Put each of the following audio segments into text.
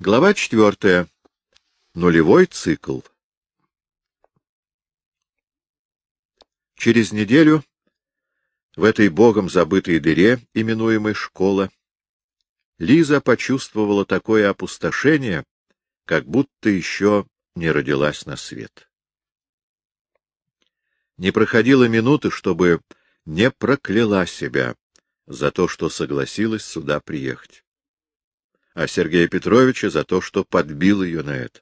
Глава четвертая. Нулевой цикл. Через неделю в этой богом забытой дыре, именуемой школа, Лиза почувствовала такое опустошение, как будто еще не родилась на свет. Не проходило минуты, чтобы не прокляла себя за то, что согласилась сюда приехать а Сергея Петровича за то, что подбил ее на это.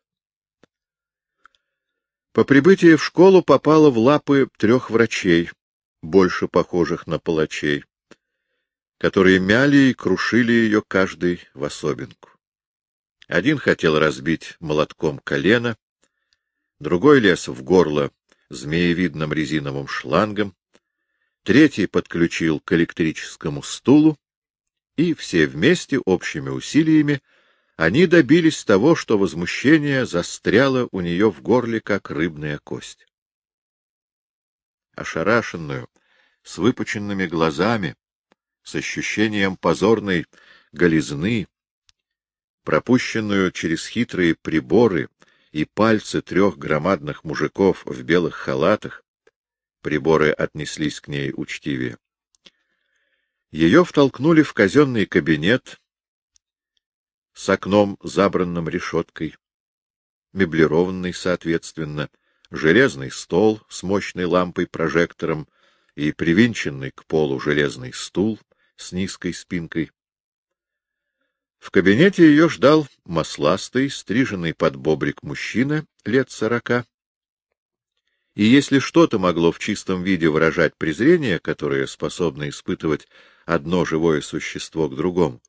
По прибытии в школу попала в лапы трех врачей, больше похожих на палачей, которые мяли и крушили ее каждый в особенку. Один хотел разбить молотком колено, другой лез в горло змеевидным резиновым шлангом, третий подключил к электрическому стулу, и все вместе, общими усилиями, они добились того, что возмущение застряло у нее в горле, как рыбная кость. Ошарашенную, с выпученными глазами, с ощущением позорной голизны, пропущенную через хитрые приборы и пальцы трех громадных мужиков в белых халатах, приборы отнеслись к ней учтивее, ее втолкнули в казенный кабинет с окном, забранным решеткой, меблированный, соответственно, железный стол с мощной лампой-прожектором и привинченный к полу железный стул с низкой спинкой. В кабинете ее ждал масластый, стриженный под бобрик мужчина лет сорока. И если что-то могло в чистом виде выражать презрение, которое способно испытывать одно живое существо к другому,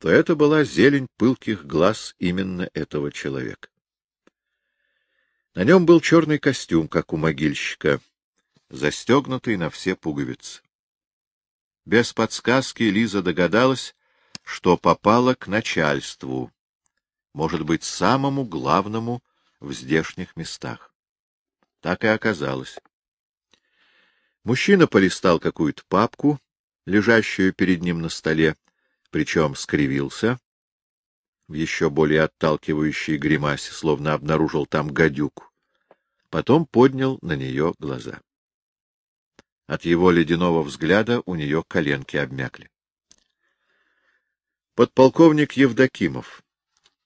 то это была зелень пылких глаз именно этого человека. На нем был черный костюм, как у могильщика, застегнутый на все пуговицы. Без подсказки Лиза догадалась, что попала к начальству, может быть, самому главному в здешних местах. Так и оказалось. Мужчина полистал какую-то папку, лежащую перед ним на столе, причем скривился в еще более отталкивающей гримасе, словно обнаружил там гадюку. Потом поднял на нее глаза. От его ледяного взгляда у нее коленки обмякли. Подполковник Евдокимов,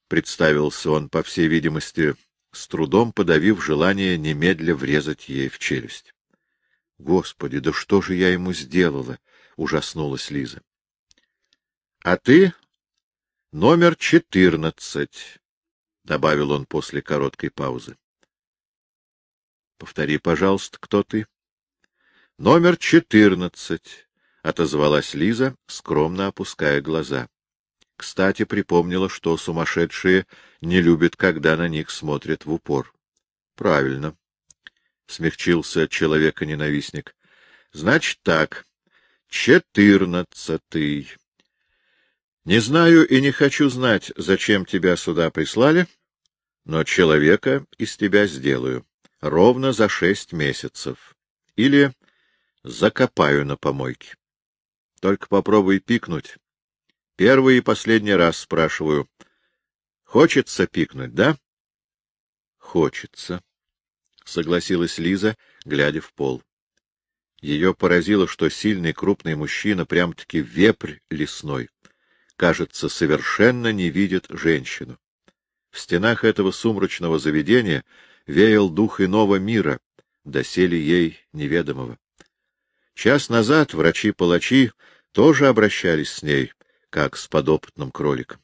представился он, по всей видимости, с трудом подавив желание немедля врезать ей в челюсть. Господи, да что же я ему сделала? — ужаснулась Лиза. — А ты номер четырнадцать, — добавил он после короткой паузы. — Повтори, пожалуйста, кто ты? — Номер четырнадцать, — отозвалась Лиза, скромно опуская глаза. Кстати, припомнила, что сумасшедшие не любят, когда на них смотрят в упор. — Правильно, — смягчился человека-ненавистник. — Значит так. Четырнадцатый. Не знаю и не хочу знать, зачем тебя сюда прислали, но человека из тебя сделаю. Ровно за шесть месяцев. Или закопаю на помойке. Только попробуй пикнуть. Первый и последний раз спрашиваю. Хочется пикнуть, да? Хочется, — согласилась Лиза, глядя в пол. Ее поразило, что сильный крупный мужчина, прям-таки вепрь лесной, кажется, совершенно не видит женщину. В стенах этого сумрачного заведения веял дух иного мира, доселе ей неведомого. Час назад врачи-палачи тоже обращались с ней, как с подопытным кроликом.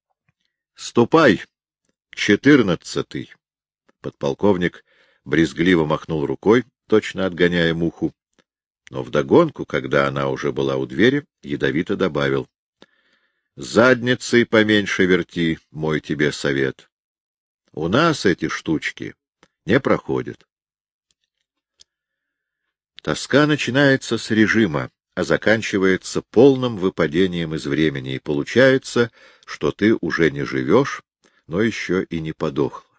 — Ступай, четырнадцатый! Подполковник брезгливо махнул рукой, точно отгоняя муху, но вдогонку, когда она уже была у двери, ядовито добавил. — Задницей поменьше верти, мой тебе совет. У нас эти штучки не проходят. Тоска начинается с режима, а заканчивается полным выпадением из времени, и получается, что ты уже не живешь, но еще и не подохла.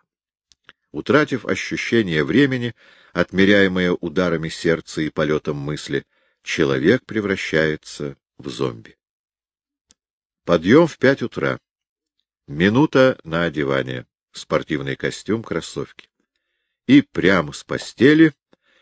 Утратив ощущение времени, отмеряемое ударами сердца и полетом мысли, человек превращается в зомби. Подъем в пять утра. Минута на одевание. Спортивный костюм, кроссовки. И прямо с постели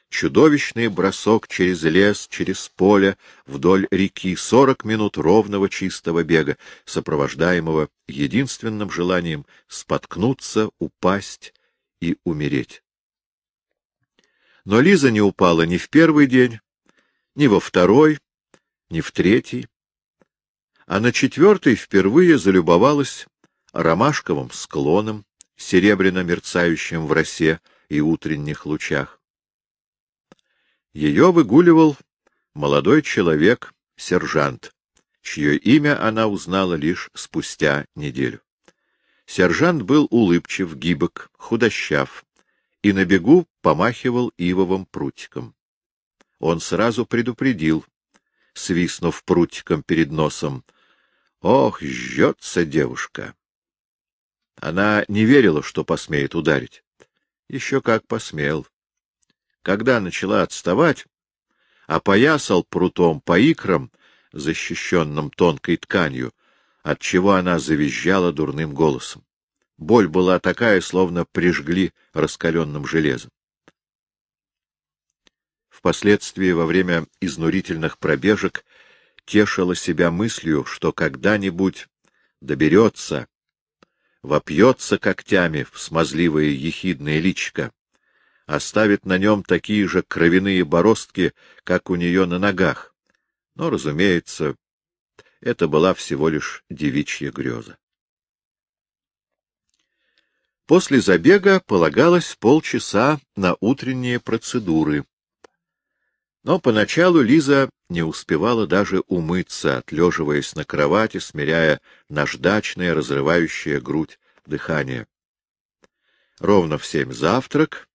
чудовищный бросок через лес, через поле, вдоль реки, сорок минут ровного чистого бега, сопровождаемого единственным желанием споткнуться, упасть и умереть. Но Лиза не упала ни в первый день, ни во второй, ни в третий, а на четвертый впервые залюбовалась ромашковым склоном, серебряно мерцающим в росе и утренних лучах. Ее выгуливал молодой человек, сержант, чье имя она узнала лишь спустя неделю. Сержант был улыбчив, гибок, худощав, и на бегу помахивал ивовым прутиком. Он сразу предупредил, свистнув прутиком перед носом, «Ох, жжется девушка!» Она не верила, что посмеет ударить. Еще как посмел. Когда начала отставать, опоясал прутом по икрам, защищенным тонкой тканью, отчего она завизжала дурным голосом. Боль была такая, словно прижгли раскаленным железом. Впоследствии, во время изнурительных пробежек, тешила себя мыслью, что когда-нибудь доберется, вопьется когтями в смазливое ехидное личико, оставит на нем такие же кровяные бороздки, как у нее на ногах. Но, разумеется, это была всего лишь девичья греза. После забега полагалось полчаса на утренние процедуры. Но поначалу Лиза не успевала даже умыться, отлеживаясь на кровати, смиряя наждачное, разрывающее грудь дыхание. Ровно в семь завтрак,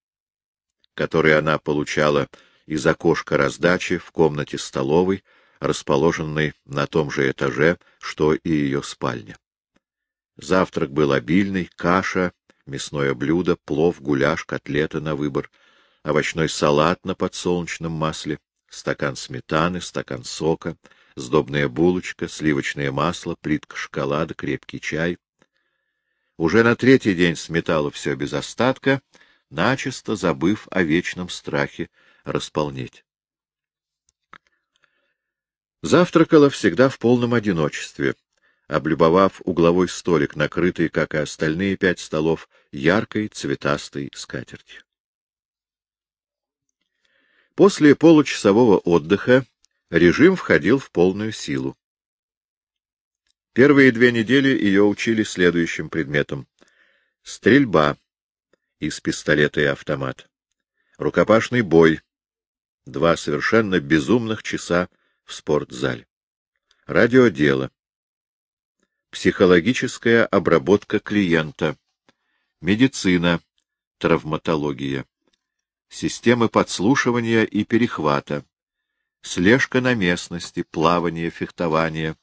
который она получала из окошка раздачи в комнате столовой, расположенной на том же этаже, что и ее спальня. Завтрак был обильный, каша, мясное блюдо, плов, гуляш, котлеты на выбор, овощной салат на подсолнечном масле, стакан сметаны, стакан сока, сдобная булочка, сливочное масло, плитка шоколада, крепкий чай. Уже на третий день сметала все без остатка, начисто забыв о вечном страхе располнеть. Завтракала всегда в полном одиночестве, облюбовав угловой столик, накрытый, как и остальные пять столов, яркой цветастой скатертью. После получасового отдыха режим входил в полную силу. Первые две недели ее учили следующим предметам. Стрельба из пистолета и автомата. Рукопашный бой. Два совершенно безумных часа в спортзале. Радиодело. Психологическая обработка клиента. Медицина. Травматология системы подслушивания и перехвата, слежка на местности, плавание, фехтование,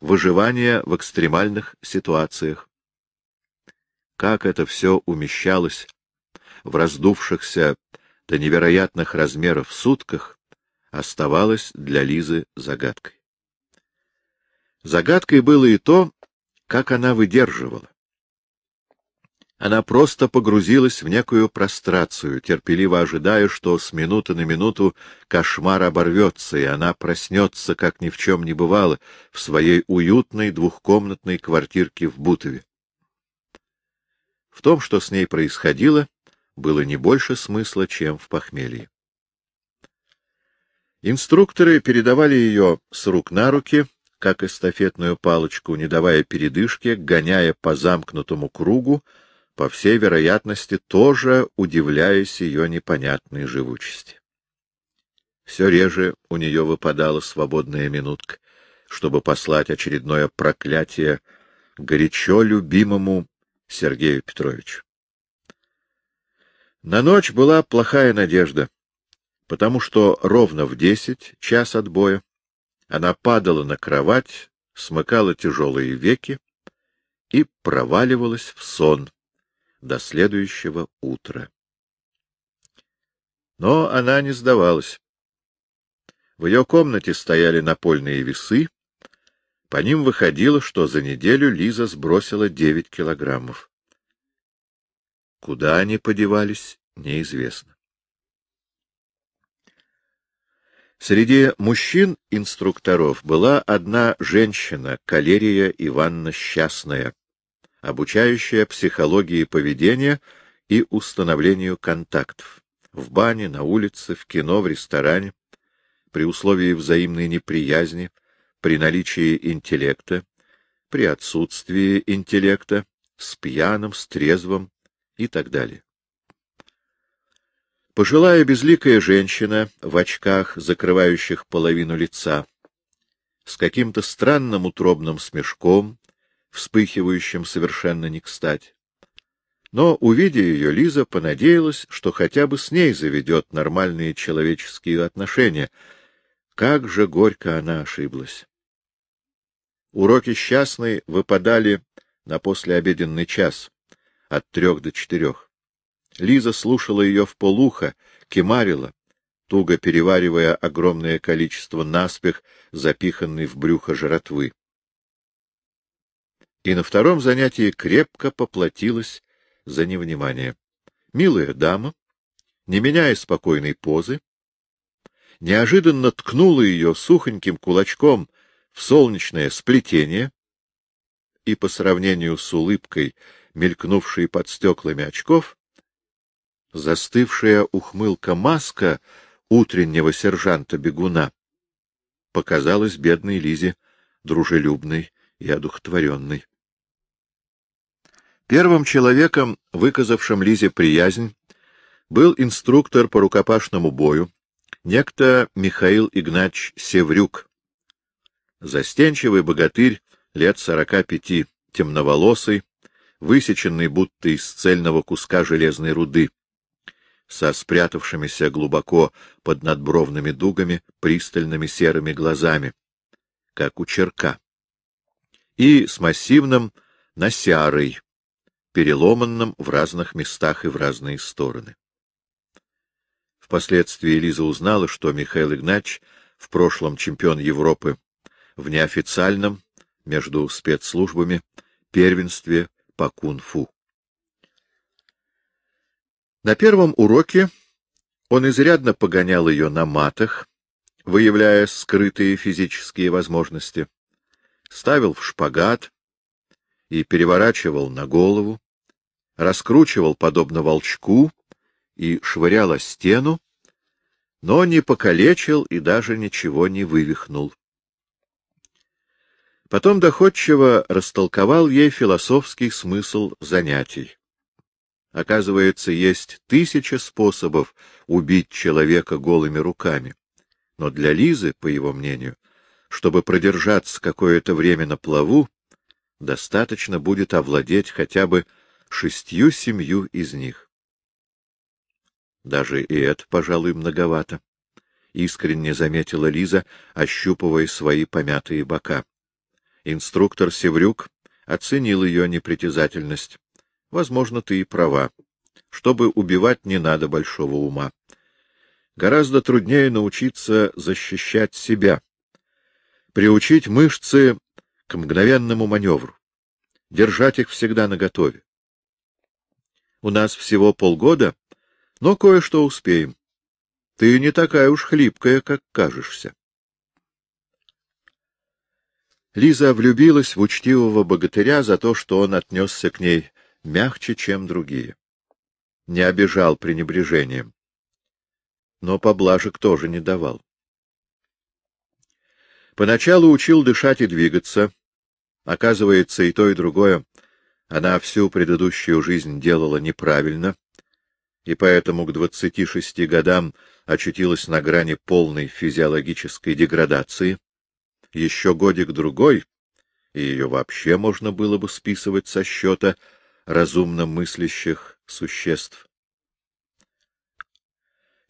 выживание в экстремальных ситуациях. Как это все умещалось в раздувшихся до невероятных размеров сутках, оставалось для Лизы загадкой. Загадкой было и то, как она выдерживала. Она просто погрузилась в некую прострацию, терпеливо ожидая, что с минуты на минуту кошмар оборвется, и она проснется, как ни в чем не бывало, в своей уютной двухкомнатной квартирке в Бутове. В том, что с ней происходило, было не больше смысла, чем в похмелье. Инструкторы передавали ее с рук на руки, как эстафетную палочку, не давая передышки, гоняя по замкнутому кругу, по всей вероятности, тоже удивляясь ее непонятной живучести. Все реже у нее выпадала свободная минутка, чтобы послать очередное проклятие горячо любимому Сергею Петровичу. На ночь была плохая надежда, потому что ровно в десять, час отбоя, она падала на кровать, смыкала тяжелые веки и проваливалась в сон, до следующего утра. Но она не сдавалась. В ее комнате стояли напольные весы, По ним выходило, что за неделю Лиза сбросила 9 килограммов. Куда они подевались, неизвестно. Среди мужчин-инструкторов была одна женщина, Калерия Ивановна Счастная, обучающая психологии поведения и установлению контактов в бане, на улице, в кино, в ресторане, при условии взаимной неприязни, при наличии интеллекта, при отсутствии интеллекта, с пьяным, с трезвым и так далее. Пожилая безликая женщина в очках, закрывающих половину лица, с каким-то странным утробным смешком, вспыхивающим совершенно не кстати. Но, увидя ее, Лиза понадеялась, что хотя бы с ней заведет нормальные человеческие отношения. Как же горько она ошиблась! Уроки счастной выпадали на послеобеденный час, от трех до четырех. Лиза слушала ее в полухо, кемарила, туго переваривая огромное количество наспех, запиханной в брюхо жратвы. И на втором занятии крепко поплатилась за невнимание. Милая дама, не меняя спокойной позы, неожиданно ткнула ее сухоньким кулачком в солнечное сплетение и по сравнению с улыбкой, мелькнувшей под стеклами очков, застывшая ухмылка маска утреннего сержанта-бегуна показалась бедной Лизе дружелюбной и одухотворенной. Первым человеком, выказавшим Лизе приязнь, был инструктор по рукопашному бою, некто Михаил Игнач Севрюк. Застенчивый богатырь лет сорока пяти, темноволосый, высеченный будто из цельного куска железной руды, со спрятавшимися глубоко под надбровными дугами пристальными серыми глазами, как у черка, и с массивным носярой, переломанным в разных местах и в разные стороны. Впоследствии Лиза узнала, что Михаил Игнач в прошлом чемпион Европы в неофициальном, между спецслужбами, первенстве по кунг-фу. На первом уроке он изрядно погонял ее на матах, выявляя скрытые физические возможности, ставил в шпагат и переворачивал на голову, раскручивал подобно волчку и швырял о стену, но не покалечил и даже ничего не вывихнул. Потом доходчиво растолковал ей философский смысл занятий. Оказывается, есть тысяча способов убить человека голыми руками. Но для Лизы, по его мнению, чтобы продержаться какое-то время на плаву, достаточно будет овладеть хотя бы шестью-семью из них. Даже и это, пожалуй, многовато, — искренне заметила Лиза, ощупывая свои помятые бока. Инструктор Севрюк оценил ее непритязательность. Возможно, ты и права. Чтобы убивать, не надо большого ума. Гораздо труднее научиться защищать себя, приучить мышцы к мгновенному маневру, держать их всегда наготове. У нас всего полгода, но кое-что успеем. Ты не такая уж хлипкая, как кажешься. Лиза влюбилась в учтивого богатыря за то, что он отнесся к ней мягче, чем другие. Не обижал пренебрежением. Но поблажек тоже не давал. Поначалу учил дышать и двигаться. Оказывается, и то, и другое она всю предыдущую жизнь делала неправильно, и поэтому к двадцати шести годам очутилась на грани полной физиологической деградации. Еще годик-другой, и ее вообще можно было бы списывать со счета — разумно мыслящих существ.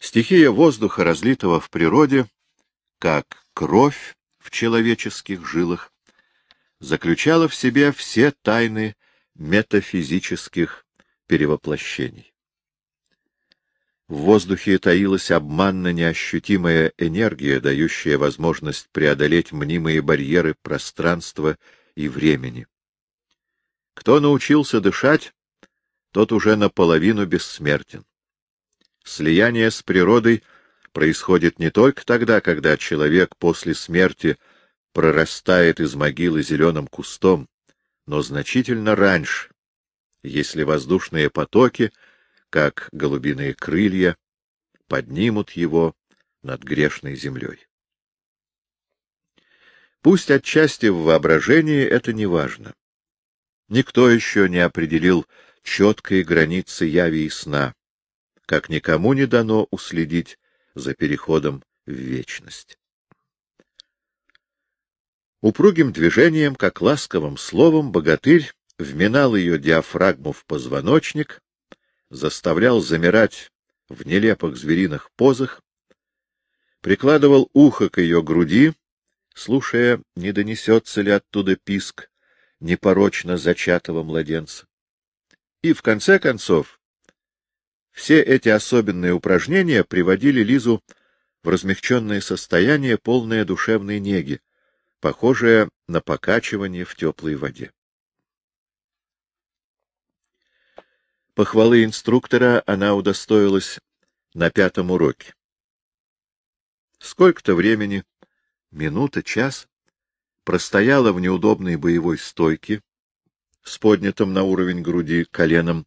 Стихия воздуха, разлитого в природе, как кровь в человеческих жилах, заключала в себе все тайны метафизических перевоплощений. В воздухе таилась обманно неощутимая энергия, дающая возможность преодолеть мнимые барьеры пространства и времени. Кто научился дышать, тот уже наполовину бессмертен. Слияние с природой происходит не только тогда, когда человек после смерти прорастает из могилы зеленым кустом, но значительно раньше, если воздушные потоки — как голубиные крылья, поднимут его над грешной землей. Пусть отчасти в воображении это не важно. Никто еще не определил четкой границы яви и сна, как никому не дано уследить за переходом в вечность. Упругим движением, как ласковым словом, богатырь вминал ее диафрагму в позвоночник, заставлял замирать в нелепых звериных позах, прикладывал ухо к ее груди, слушая, не донесется ли оттуда писк непорочно зачатого младенца. И, в конце концов, все эти особенные упражнения приводили Лизу в размягченное состояние, полное душевной неги, похожее на покачивание в теплой воде. Похвалы инструктора она удостоилась на пятом уроке. Сколько-то времени, минута, час, простояла в неудобной боевой стойке, с поднятым на уровень груди коленом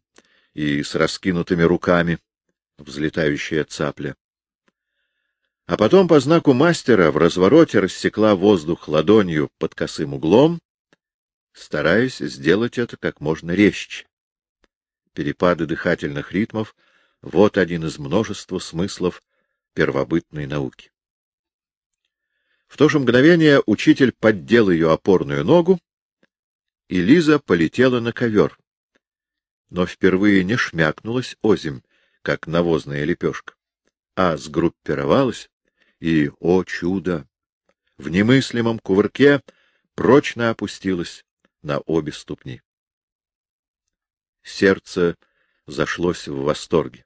и с раскинутыми руками, взлетающая цапля. А потом по знаку мастера в развороте рассекла воздух ладонью под косым углом, стараясь сделать это как можно резче перепады дыхательных ритмов — вот один из множества смыслов первобытной науки. В то же мгновение учитель поддел ее опорную ногу, и Лиза полетела на ковер, но впервые не шмякнулась озимь, как навозная лепешка, а сгруппировалась и, о чудо, в немыслимом кувырке прочно опустилась на обе ступни. Сердце зашлось в восторге.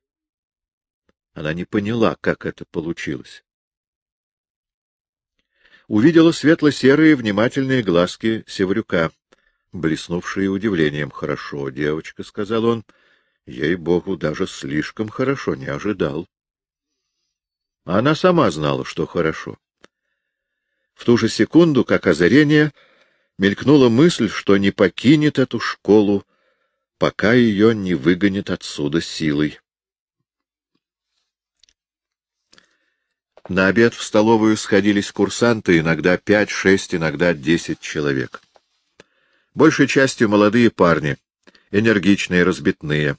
Она не поняла, как это получилось. Увидела светло-серые внимательные глазки Севрюка, блеснувшие удивлением. — Хорошо, девочка, — сказал он. — Ей-богу, даже слишком хорошо, не ожидал. Она сама знала, что хорошо. В ту же секунду, как озарение, мелькнула мысль, что не покинет эту школу пока ее не выгонят отсюда силой. На обед в столовую сходились курсанты, иногда пять-шесть, иногда десять человек. Большей частью молодые парни, энергичные, разбитные,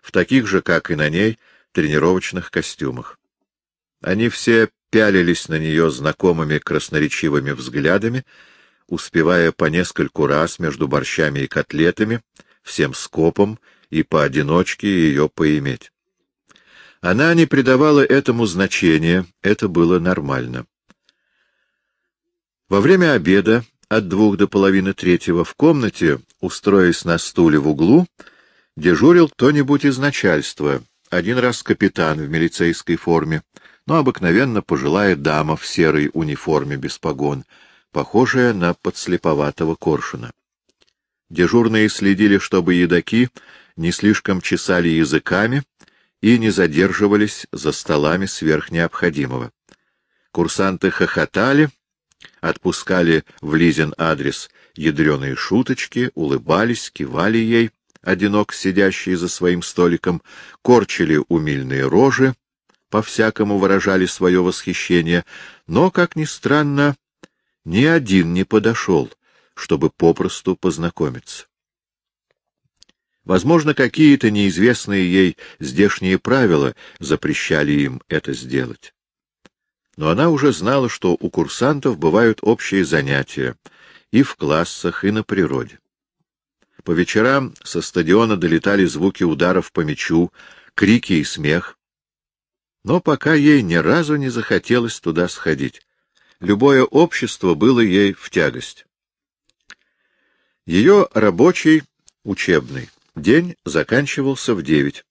в таких же, как и на ней, тренировочных костюмах. Они все пялились на нее знакомыми красноречивыми взглядами, успевая по нескольку раз между борщами и котлетами всем скопом и поодиночке ее поиметь. Она не придавала этому значения, это было нормально. Во время обеда от двух до половины третьего в комнате, устроясь на стуле в углу, дежурил кто-нибудь из начальства, один раз капитан в милицейской форме, но обыкновенно пожилая дама в серой униформе без погон, похожая на подслеповатого коршуна. Дежурные следили, чтобы едоки не слишком чесали языками и не задерживались за столами сверх необходимого. Курсанты хохотали, отпускали в Лизин адрес ядреные шуточки, улыбались, кивали ей, одинок сидящие за своим столиком, корчили умильные рожи, по-всякому выражали свое восхищение, но, как ни странно, ни один не подошел, чтобы попросту познакомиться. Возможно, какие-то неизвестные ей здешние правила запрещали им это сделать. Но она уже знала, что у курсантов бывают общие занятия и в классах, и на природе. По вечерам со стадиона долетали звуки ударов по мячу, крики и смех. Но пока ей ни разу не захотелось туда сходить. Любое общество было ей в тягость. Ее рабочий учебный день заканчивался в девять.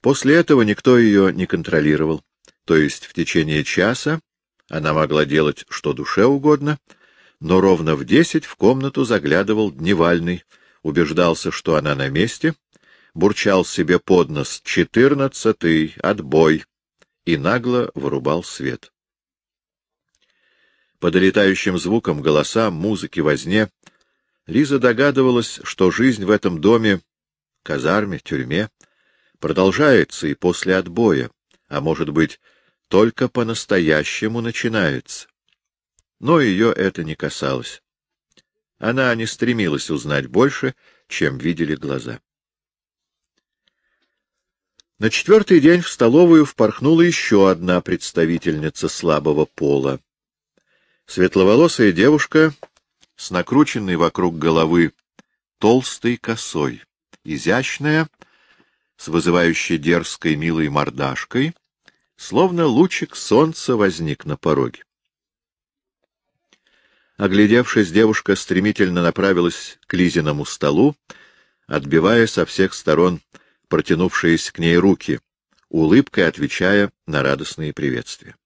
После этого никто ее не контролировал, то есть в течение часа она могла делать что душе угодно, но ровно в десять в комнату заглядывал Дневальный, убеждался, что она на месте, бурчал себе под нос «четырнадцатый, отбой» и нагло вырубал свет. По долетающим звукам, голосам, музыке, возне, Лиза догадывалась, что жизнь в этом доме, казарме, тюрьме, продолжается и после отбоя, а, может быть, только по-настоящему начинается. Но ее это не касалось. Она не стремилась узнать больше, чем видели глаза. На четвертый день в столовую впорхнула еще одна представительница слабого пола. Светловолосая девушка с накрученной вокруг головы толстой косой, изящная, с вызывающей дерзкой милой мордашкой, словно лучик солнца возник на пороге. Оглядевшись, девушка стремительно направилась к Лизиному столу, отбивая со всех сторон протянувшиеся к ней руки, улыбкой отвечая на радостные приветствия.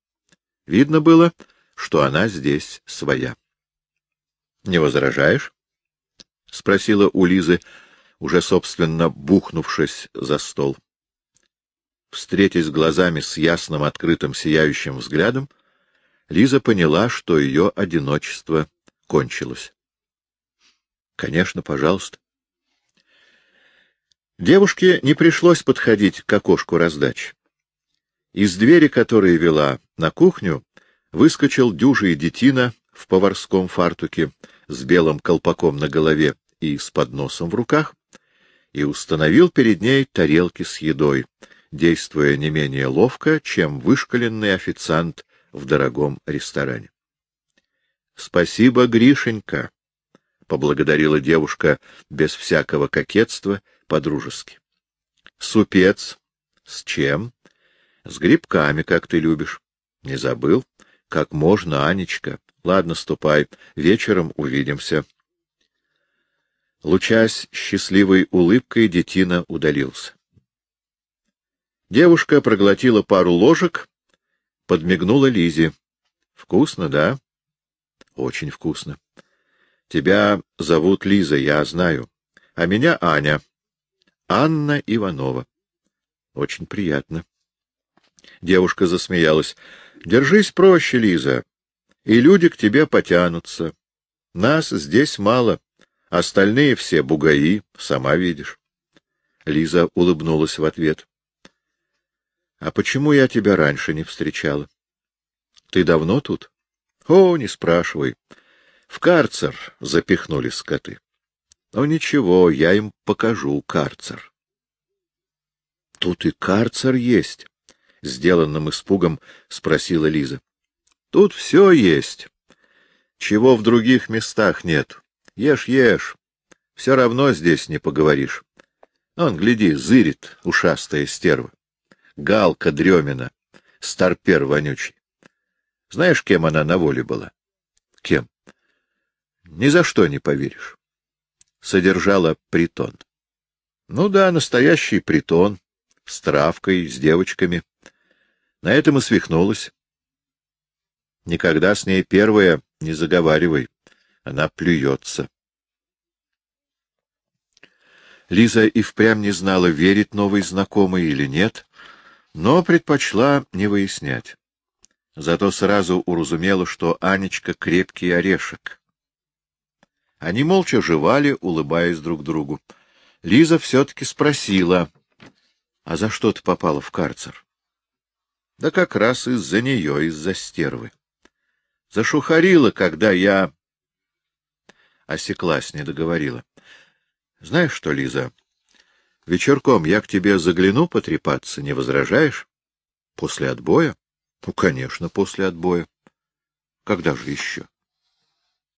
Видно было, что она здесь своя. — Не возражаешь? — спросила у Лизы, уже, собственно, бухнувшись за стол. Встретясь глазами с ясным, открытым, сияющим взглядом, Лиза поняла, что ее одиночество кончилось. — Конечно, пожалуйста. Девушке не пришлось подходить к окошку раздачи. Из двери, которая вела на кухню, выскочил дюжий детина в поварском фартуке с белым колпаком на голове и с подносом в руках, и установил перед ней тарелки с едой, действуя не менее ловко, чем вышкаленный официант в дорогом ресторане. — Спасибо, Гришенька, — поблагодарила девушка без всякого кокетства, по-дружески. — Супец. С чем? — С грибками, как ты любишь. — Не забыл? — Как можно, Анечка. Ладно, ступай. Вечером увидимся. Лучась счастливой улыбкой, детина удалился. Девушка проглотила пару ложек, подмигнула Лизе. — Вкусно, да? — Очень вкусно. — Тебя зовут Лиза, я знаю. А меня Аня. Анна Иванова. — Очень приятно. Девушка засмеялась. — Держись проще, Лиза, и люди к тебе потянутся. Нас здесь мало. Остальные все бугаи, сама видишь. Лиза улыбнулась в ответ. — А почему я тебя раньше не встречала? — Ты давно тут? — О, не спрашивай. В карцер запихнули скоты. — Ну ничего, я им покажу карцер. — Тут и карцер есть, — сделанным испугом спросила Лиза. — Тут все есть. Чего в других местах нет. Ешь, ешь. Все равно здесь не поговоришь. Он, гляди, зырит, ушастая стерва. Галка Дремина, старпер вонючий. Знаешь, кем она на воле была? Кем? Ни за что не поверишь. Содержала притон. Ну да, настоящий притон, с травкой, с девочками. На этом и свихнулась. Никогда с ней первая не заговаривай. Она плюется. Лиза и впрямь не знала, верить новой знакомой или нет, но предпочла не выяснять. Зато сразу уразумела, что Анечка — крепкий орешек. Они молча жевали, улыбаясь друг другу. Лиза все-таки спросила, — А за что ты попала в карцер? — Да как раз из-за нее, из-за стервы. Зашухарила, когда я осеклась, не договорила. — Знаешь что, Лиза, вечерком я к тебе загляну потрепаться, не возражаешь? — После отбоя? — Ну, конечно, после отбоя. — Когда же еще?